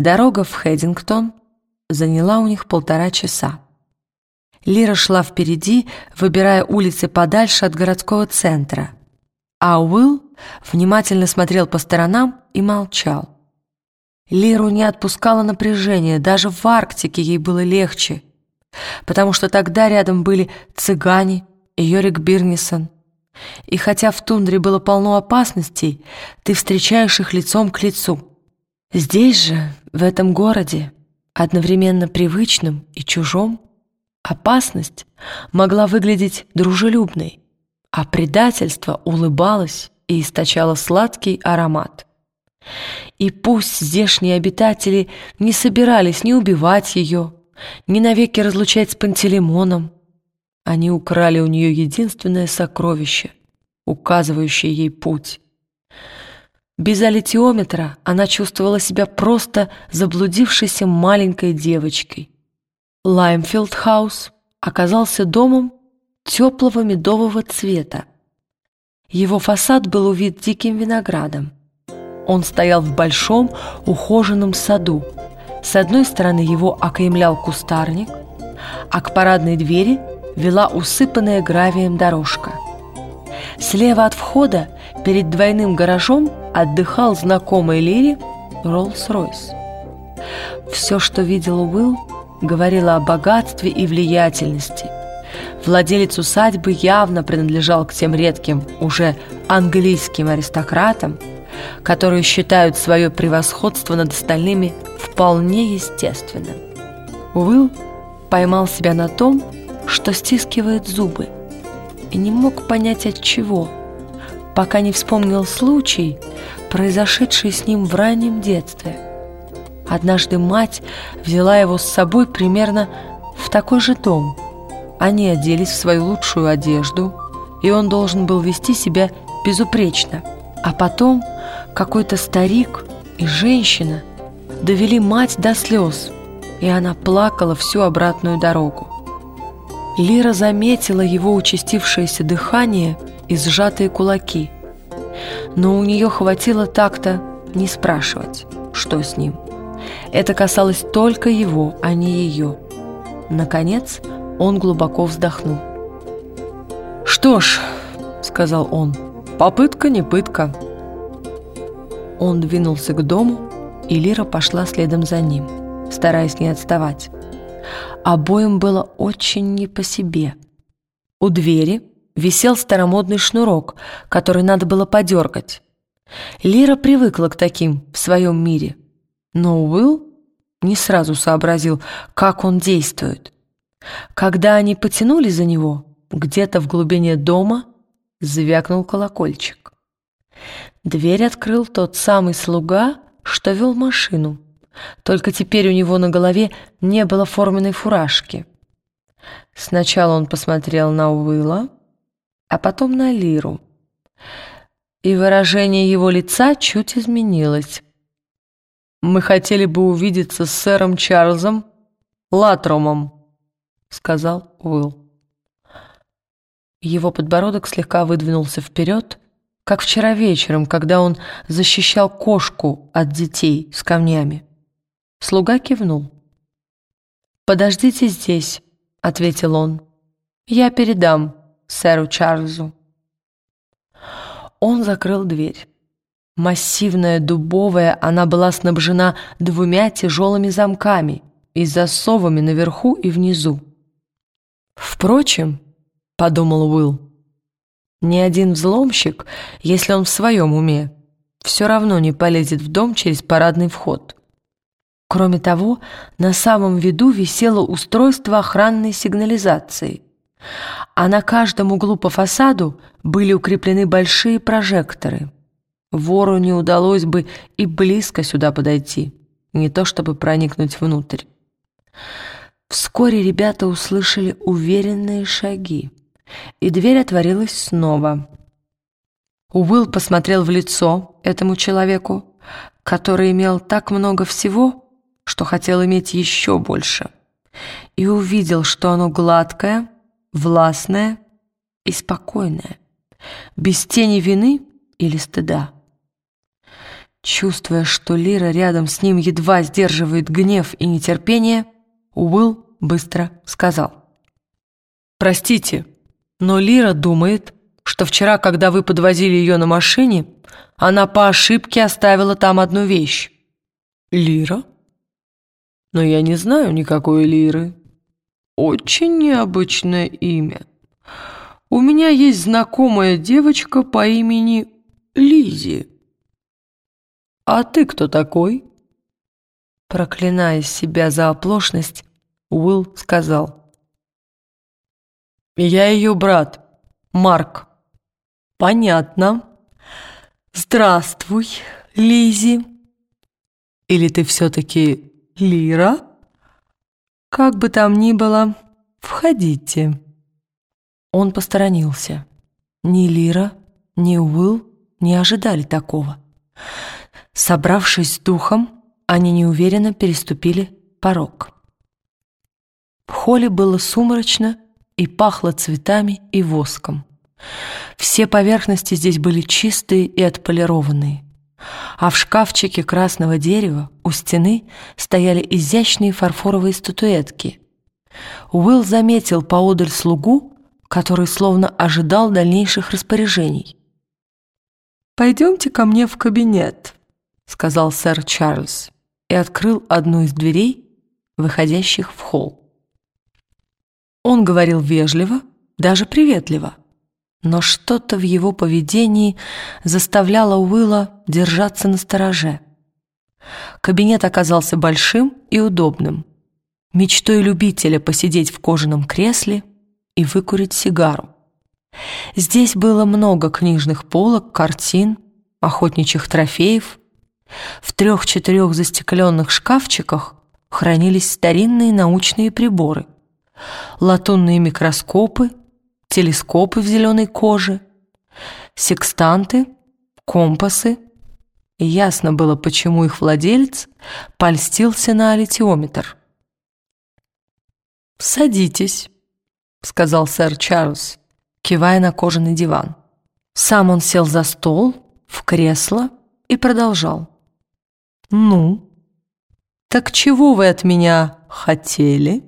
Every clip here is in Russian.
Дорога в Хэддингтон заняла у них полтора часа. Лира шла впереди, выбирая улицы подальше от городского центра, а Уилл внимательно смотрел по сторонам и молчал. Лиру не отпускало напряжение, даже в Арктике ей было легче, потому что тогда рядом были цыгане и Йорик Бирнисон. И хотя в тундре было полно опасностей, ты встречаешь их лицом к лицу. Здесь же, в этом городе, одновременно привычным и чужом, опасность могла выглядеть дружелюбной, а предательство улыбалось и источало сладкий аромат. И пусть здешние обитатели не собирались ни убивать ее, ни навеки разлучать с Пантелеймоном, они украли у нее единственное сокровище, указывающее ей путь. Без алетиометра она чувствовала себя просто заблудившейся маленькой девочкой. Лаймфилд-хаус оказался домом теплого медового цвета. Его фасад был увит диким виноградом. Он стоял в большом ухоженном саду. С одной стороны его окаймлял кустарник, а к парадной двери вела усыпанная гравием дорожка. Слева от входа, перед двойным гаражом, отдыхал знакомый Лире Роллс-Ройс. Все, что видел Уилл, говорило о богатстве и влиятельности. Владелец усадьбы явно принадлежал к тем редким, уже английским аристократам, которые считают свое превосходство над остальными вполне естественным. Уилл поймал себя на том, что стискивает зубы, и не мог понять от чего, пока не вспомнил случай, произошедший с ним в раннем детстве. Однажды мать взяла его с собой примерно в такой же дом. Они оделись в свою лучшую одежду, и он должен был вести себя безупречно. А потом какой-то старик и женщина довели мать до слез, и она плакала всю обратную дорогу. Лира заметила его участившееся дыхание и сжатые кулаки. Но у нее хватило так-то не спрашивать, что с ним. Это касалось только его, а не ее. Наконец, он глубоко вздохнул. «Что ж», — сказал он, — «попытка не пытка». Он двинулся к дому, и Лира пошла следом за ним, стараясь не отставать. Обоим было очень не по себе. У двери висел старомодный шнурок, который надо было подергать. Лира привыкла к таким в своем мире, но Уилл не сразу сообразил, как он действует. Когда они потянули за него, где-то в глубине дома звякнул колокольчик. Дверь открыл тот самый слуга, что вел машину. Только теперь у него на голове не было форменной фуражки. Сначала он посмотрел на Уилла, а потом на Лиру. И выражение его лица чуть изменилось. «Мы хотели бы увидеться с сэром Чарльзом Латромом», — сказал Уилл. Его подбородок слегка выдвинулся вперед, как вчера вечером, когда он защищал кошку от детей с камнями. Слуга кивнул. «Подождите здесь», — ответил он. «Я передам сэру Чарльзу». Он закрыл дверь. Массивная дубовая, она была снабжена двумя тяжелыми замками и засовами наверху и внизу. «Впрочем», — подумал Уилл, — «ни один взломщик, если он в своем уме, все равно не полезет в дом через парадный вход». Кроме того, на самом виду висело устройство охранной сигнализации, а на каждом углу по фасаду были укреплены большие прожекторы. Вору не удалось бы и близко сюда подойти, не то чтобы проникнуть внутрь. Вскоре ребята услышали уверенные шаги, и дверь отворилась снова. Уилл посмотрел в лицо этому человеку, который имел так много всего, что хотел иметь еще больше, и увидел, что оно гладкое, властное и спокойное, без тени вины или стыда. Чувствуя, что Лира рядом с ним едва сдерживает гнев и нетерпение, Уилл быстро сказал. «Простите, но Лира думает, что вчера, когда вы подвозили ее на машине, она по ошибке оставила там одну вещь». «Лира? Но я не знаю никакой Лиры. Очень необычное имя. У меня есть знакомая девочка по имени Лизи. А ты кто такой?» Проклиная себя за оплошность, Уилл сказал. «Я ее брат, Марк». «Понятно. Здравствуй, Лизи. Или ты все-таки Лира?» «Как бы там ни было, входите». Он посторонился. Ни Лира, ни Уилл не ожидали такого. Собравшись с духом, они неуверенно переступили порог. В холле было сумрачно и пахло цветами и воском. Все поверхности здесь были чистые и отполированные, а в шкафчике красного дерева у стены стояли изящные фарфоровые статуэтки. Уилл заметил поодаль слугу, который словно ожидал дальнейших распоряжений. «Пойдемте ко мне в кабинет», — сказал сэр Чарльз и открыл одну из дверей, выходящих в холл. Он говорил вежливо, даже приветливо, но что-то в его поведении заставляло Уилла держаться на стороже. Кабинет оказался большим и удобным, мечтой любителя посидеть в кожаном кресле и выкурить сигару. Здесь было много книжных полок, картин, охотничьих трофеев. В трех-четырех застекленных шкафчиках хранились старинные научные приборы, латунные микроскопы, телескопы в зеленой коже, секстанты, компасы. И ясно было, почему их владелец польстился на алитиометр. «Садитесь», — сказал сэр Чарльз кивая на кожаный диван. Сам он сел за стол, в кресло и продолжал. «Ну, так чего вы от меня хотели?»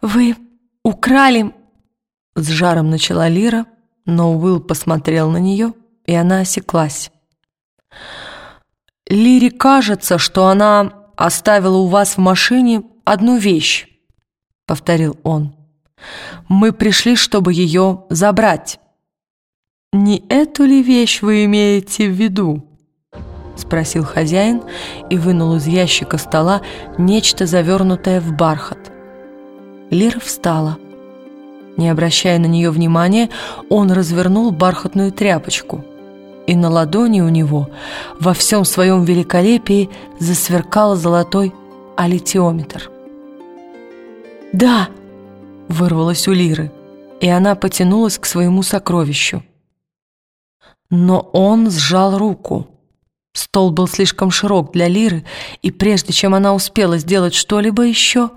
«Вы украли...» С жаром начала Лира, но Уилл посмотрел на нее, и она осеклась. «Лире кажется, что она оставила у вас в машине одну вещь», — повторил он. Мы пришли, чтобы ее забрать». «Не эту ли вещь вы имеете в виду?» Спросил хозяин и вынул из ящика стола нечто завернутое в бархат. Лира встала. Не обращая на нее внимания, он развернул бархатную тряпочку, и на ладони у него во всем своем великолепии засверкал золотой алитиометр. «Да!» вырвалось у Лиры, и она потянулась к своему сокровищу. Но он сжал руку. Стол был слишком широк для Лиры, и прежде чем она успела сделать что-либо еще,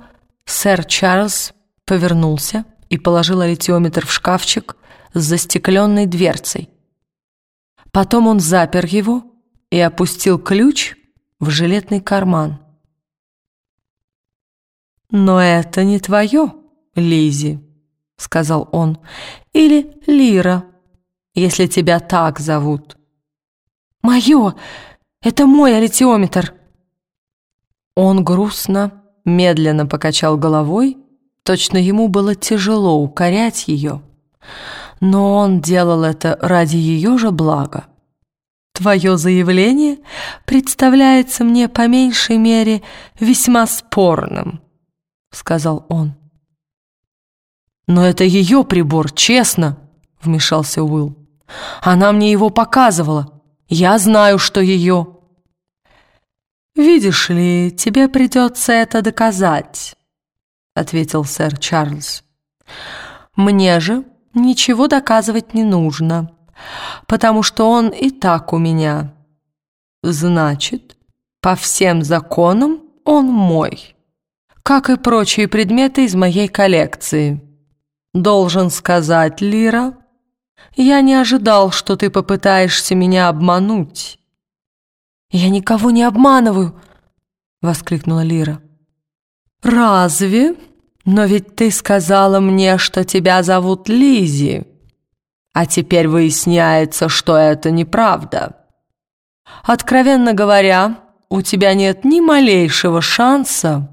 сэр Чарльз повернулся и положил аритиометр в шкафчик с застекленной дверцей. Потом он запер его и опустил ключ в жилетный карман. «Но это не твое», Лизи, сказал он, или Лира, если тебя так зовут. Мое! Это мой аллитиометр. Он грустно, медленно покачал головой, точно ему было тяжело укорять ее, но он делал это ради ее же блага. Твое заявление представляется мне по меньшей мере весьма спорным, сказал он. «Но это ее прибор, честно», — вмешался Уилл. «Она мне его показывала. Я знаю, что ее». «Видишь ли, тебе придется это доказать», — ответил сэр Чарльз. «Мне же ничего доказывать не нужно, потому что он и так у меня. Значит, по всем законам он мой, как и прочие предметы из моей коллекции». «Должен сказать, Лира, я не ожидал, что ты попытаешься меня обмануть. «Я никого не обманываю!» — воскликнула Лира. «Разве? Но ведь ты сказала мне, что тебя зовут Лизи, а теперь выясняется, что это неправда. Откровенно говоря, у тебя нет ни малейшего шанса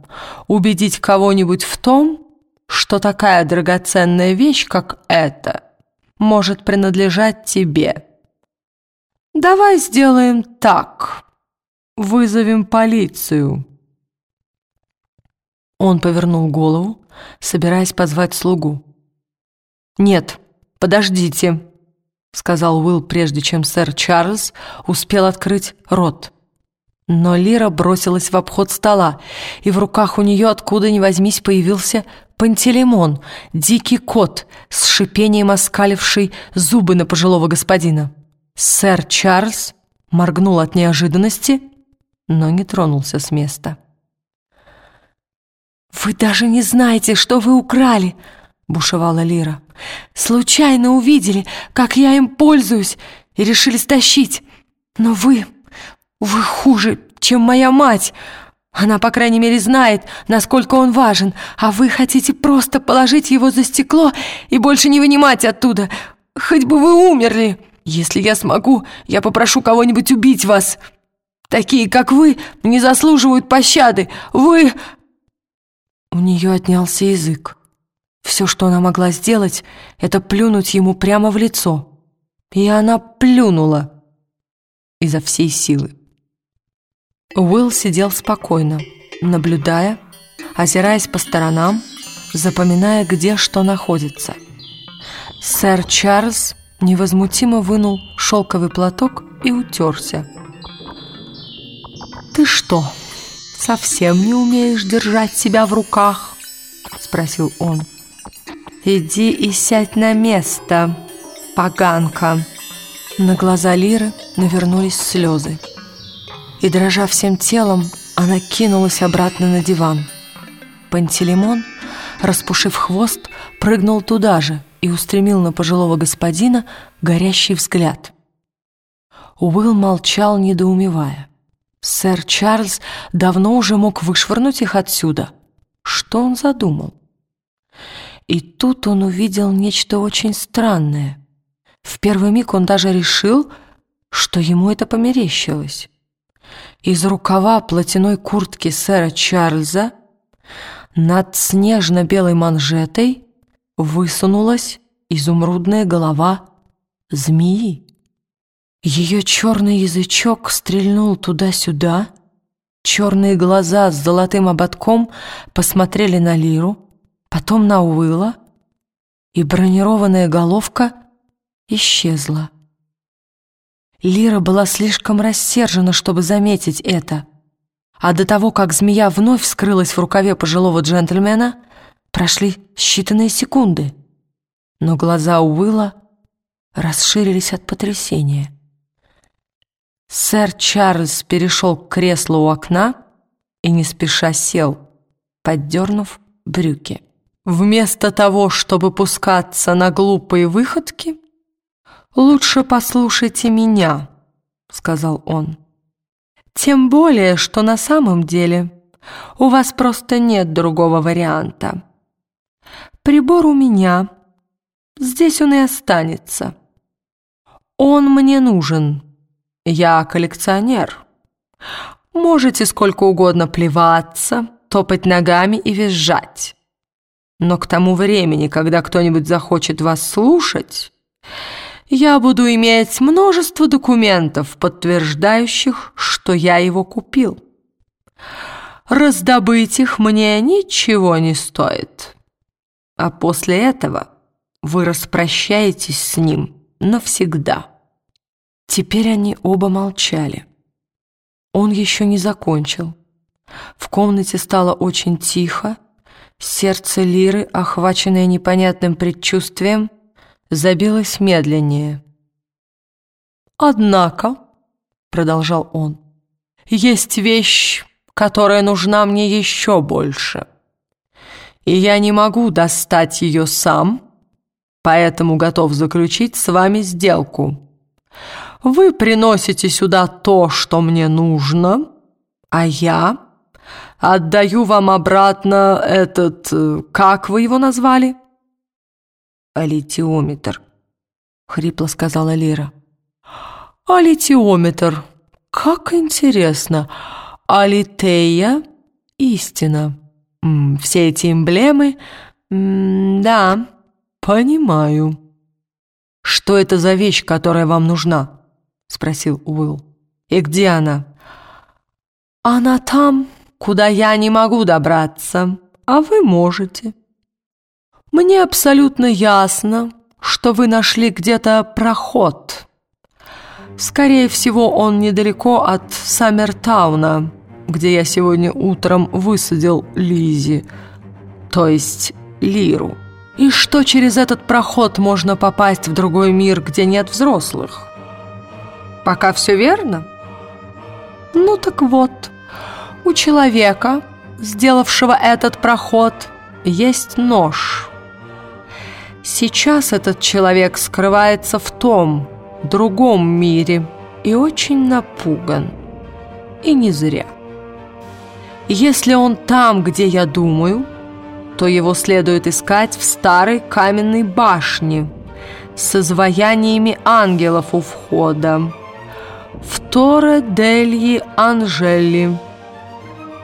убедить кого-нибудь в том, что такая драгоценная вещь, как эта, может принадлежать тебе. Давай сделаем так. Вызовем полицию. Он повернул голову, собираясь позвать слугу. «Нет, подождите», — сказал Уилл, прежде чем сэр Чарльз успел открыть рот. Но Лира бросилась в обход стола, и в руках у нее откуда ни возьмись появился Пантелеймон, дикий кот, с шипением оскаливший зубы на пожилого господина. Сэр Чарльз моргнул от неожиданности, но не тронулся с места. «Вы даже не знаете, что вы украли!» — бушевала Лира. «Случайно увидели, как я им пользуюсь, и решили стащить. Но вы... вы хуже, чем моя мать. Она, по крайней мере, знает, насколько он важен, а вы хотите просто положить его за стекло и больше не вынимать оттуда. Хоть бы вы умерли. Если я смогу, я попрошу кого-нибудь убить вас. Такие, как вы, не заслуживают пощады. Вы...» У нее отнялся язык. Все, что она могла сделать, это плюнуть ему прямо в лицо. И она плюнула изо всей силы. Уилл сидел спокойно, наблюдая, озираясь по сторонам, запоминая, где что находится. Сэр Чарльз невозмутимо вынул шелковый платок и утерся. «Ты что?» Совсем не умеешь держать себя в руках?» — спросил он. «Иди и сядь на место, поганка!» На глаза Лиры навернулись слезы. И, дрожа всем телом, она кинулась обратно на диван. Пантелеймон, распушив хвост, прыгнул туда же и устремил на пожилого господина горящий взгляд. Уилл молчал, недоумевая. Сэр Чарльз давно уже мог вышвырнуть их отсюда. Что он задумал? И тут он увидел нечто очень странное. В первый миг он даже решил, что ему это померещилось. Из рукава платяной куртки сэра Чарльза над снежно-белой манжетой высунулась изумрудная голова змеи. Ее черный язычок стрельнул туда-сюда, черные глаза с золотым ободком посмотрели на Лиру, потом на Уилла, и бронированная головка исчезла. Лира была слишком рассержена, чтобы заметить это, а до того, как змея вновь скрылась в рукаве пожилого джентльмена, прошли считанные секунды, но глаза Уилла расширились от потрясения. Сэр Чарльз перешел к креслу у окна и не спеша сел, поддернув брюки. «Вместо того, чтобы пускаться на глупые выходки, лучше послушайте меня», — сказал он. «Тем более, что на самом деле у вас просто нет другого варианта. Прибор у меня, здесь он и останется. Он мне нужен». Я коллекционер. Можете сколько угодно плеваться, топать ногами и визжать. Но к тому времени, когда кто-нибудь захочет вас слушать, я буду иметь множество документов, подтверждающих, что я его купил. Раздобыть их мне ничего не стоит. А после этого вы распрощаетесь с ним навсегда. Теперь они оба молчали. Он еще не закончил. В комнате стало очень тихо. Сердце Лиры, охваченное непонятным предчувствием, забилось медленнее. «Однако», — продолжал он, — «есть вещь, которая нужна мне еще больше. И я не могу достать ее сам, поэтому готов заключить с вами сделку». Вы приносите сюда то, что мне нужно, а я отдаю вам обратно этот... Э, как вы его назвали?» «Алитиометр», — хрипло сказала Лира. «Алитиометр. Как интересно. Алитея — истина. Все эти эмблемы... Да, понимаю». «Что это за вещь, которая вам нужна?» — спросил Уилл. «И где она?» «Она там, куда я не могу добраться, а вы можете. Мне абсолютно ясно, что вы нашли где-то проход. Скорее всего, он недалеко от Саммертауна, где я сегодня утром высадил Лизи, то есть Лиру. И что через этот проход можно попасть в другой мир, где нет взрослых? Пока все верно?» Ну так вот, у человека, сделавшего этот проход, есть нож. Сейчас этот человек скрывается в том, другом мире и очень напуган. И не зря. Если он там, где я думаю, то его следует искать в старой каменной башне с изваяниями ангелов у входа в Торе Дельи Анжели.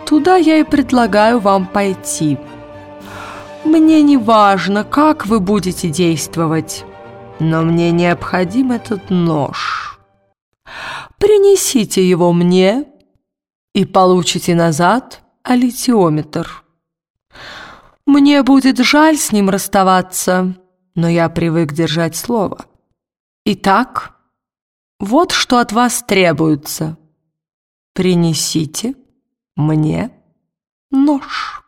Туда я и предлагаю вам пойти. Мне не важно, как вы будете действовать, но мне необходим этот нож. Принесите его мне и получите назад алитиометр. Мне будет жаль с ним расставаться, но я привык держать слово. Итак, вот что от вас требуется. Принесите мне нож».